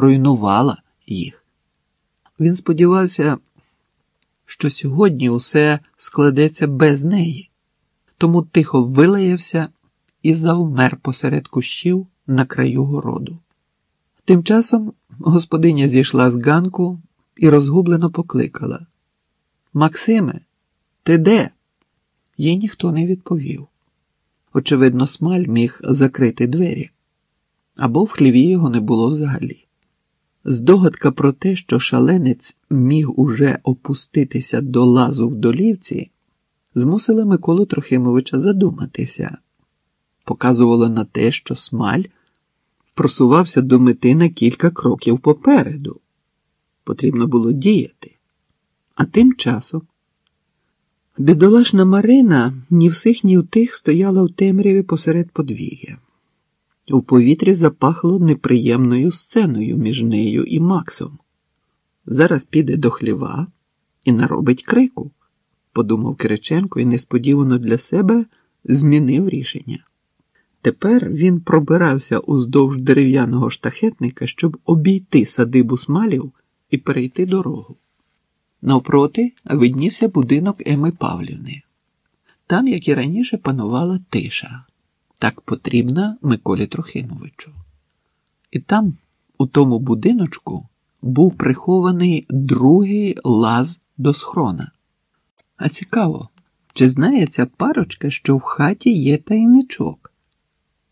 руйнувала їх. Він сподівався, що сьогодні усе складеться без неї, тому тихо вилаявся і завмер посеред кущів на краю городу. Тим часом господиня зійшла з ганку і розгублено покликала Максиме, ти де? Їй ніхто не відповів. Очевидно, смаль міг закрити двері, або в хліві його не було взагалі. Здогадка про те, що шаленець міг уже опуститися до лазу в долівці, змусила Миколу Трохимовича задуматися, показувала на те, що смаль просувався до мети на кілька кроків попереду. Потрібно було діяти. А тим часом бідолашна Марина ні в сих, ні в тих стояла в темряві посеред подвір'я. У повітрі запахло неприємною сценою між нею і Максом. Зараз піде до хліва і наробить крику, подумав Кириченко і несподівано для себе змінив рішення. Тепер він пробирався уздовж дерев'яного штахетника, щоб обійти садибу смалів і перейти дорогу. Навпроти виднівся будинок Еми Павлівни. Там, як і раніше, панувала тиша, так потрібна Миколі Трохимовичу. І там, у тому будиночку, був прихований другий лаз до схрона. А цікаво, чи знає ця парочка, що в хаті є тайничок?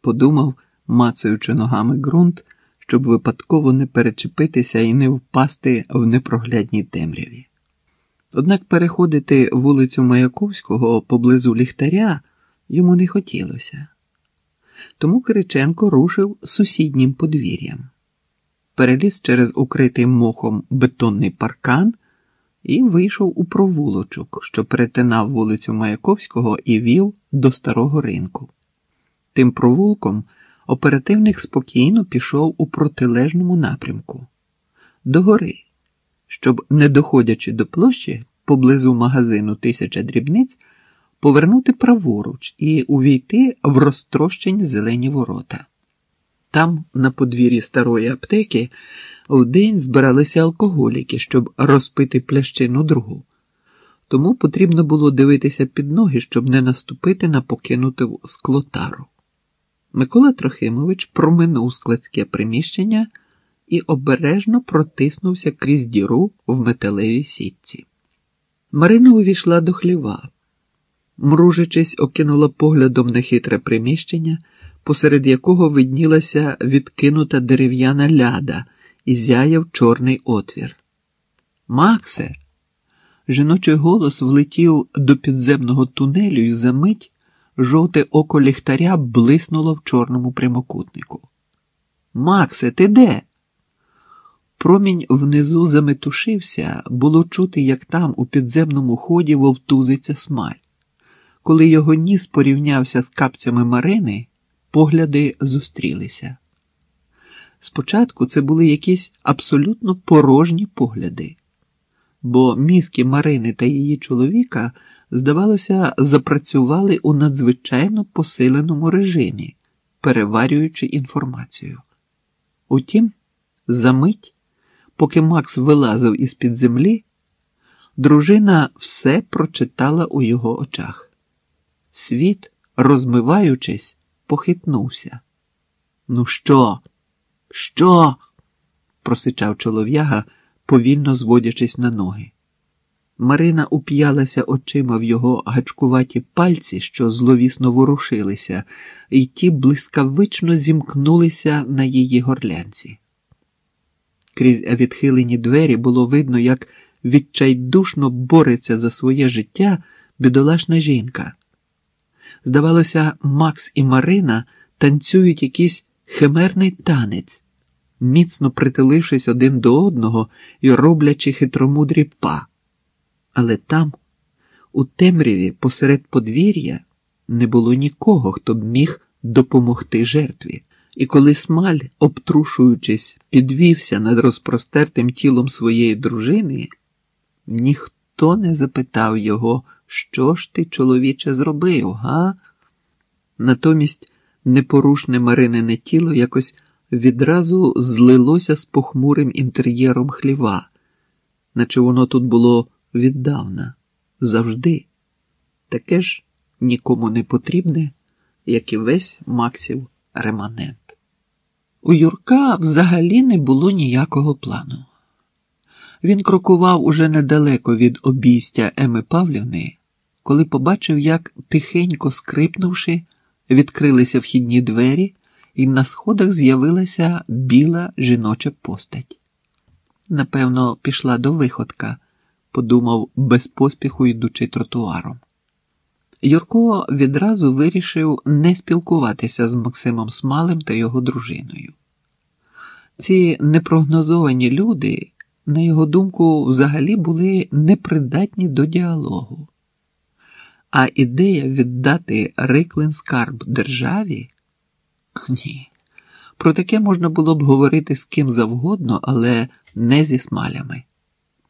Подумав, мацаючи ногами ґрунт, щоб випадково не перечепитися і не впасти в непроглядній темряві. Однак переходити вулицю Маяковського поблизу ліхтаря йому не хотілося. Тому Кириченко рушив сусіднім подвір'ям, переліз через укритий мохом бетонний паркан і вийшов у провулочок, що перетинав вулицю Маяковського і вів до старого ринку. Тим провулком оперативник спокійно пішов у протилежному напрямку до гори, щоб, не доходячи до площі поблизу магазину Тисяча дрібниць, повернути праворуч і увійти в розтрощені зелені ворота. Там, на подвір'ї старої аптеки, вдень збиралися алкоголіки, щоб розпити плящину другу. Тому потрібно було дивитися під ноги, щоб не наступити на покинуту склотару. Микола Трохимович проминув складське приміщення і обережно протиснувся крізь діру в металевій сітці. Марина увійшла до хліва, мружачись, окинула поглядом нехитре приміщення, посеред якого виднілася відкинута дерев'яна ляда і зяяв чорний отвір. Максе! Жіночий голос влетів до підземного тунелю і за мить жовте око ліхтаря блиснуло в чорному прямокутнику. Максе, ти де? Промінь внизу заметушився, було чути, як там у підземному ході вовтузиться смаль. Коли його ніс порівнявся з капцями Марини, погляди зустрілися. Спочатку це були якісь абсолютно порожні погляди, бо мізки Марини та її чоловіка, здавалося, запрацювали у надзвичайно посиленому режимі, переварюючи інформацію. Утім, за мить поки Макс вилазив із під землі, дружина все прочитала у його очах. Світ, розмиваючись, похитнувся. Ну, що? Що? просичав чолов'яга, повільно зводячись на ноги. Марина уп'ялася очима в його гачкуваті пальці, що зловісно ворушилися, і ті блискавично зімкнулися на її горлянці. Крізь відхилені двері було видно, як відчайдушно бореться за своє життя бідолашна жінка. Здавалося, Макс і Марина танцюють якийсь химерний танець, міцно притулившись один до одного і роблячи хитромудрі па. Але там, у темряві посеред подвір'я, не було нікого, хто б міг допомогти жертві. І коли смаль, обтрушуючись, підвівся над розпростертим тілом своєї дружини, ніхто не запитав його, що ж ти, чоловіче, зробив, га? Натомість непорушне Маринине тіло якось відразу злилося з похмурим інтер'єром хліва, наче воно тут було віддавна, завжди, таке ж нікому не потрібне, як і весь Максів реманент. У Юрка взагалі не було ніякого плану. Він крокував уже недалеко від обійстя Еми Павлівни, коли побачив, як, тихенько скрипнувши, відкрилися вхідні двері, і на сходах з'явилася біла жіноча постать. Напевно, пішла до виходка, подумав без поспіху йдучи тротуаром. Юрко відразу вирішив не спілкуватися з Максимом Смалем та його дружиною. Ці непрогнозовані люди, на його думку, взагалі були непридатні до діалогу. А ідея віддати Риклин скарб державі? Ні. Про таке можна було б говорити з ким завгодно, але не зі смалями.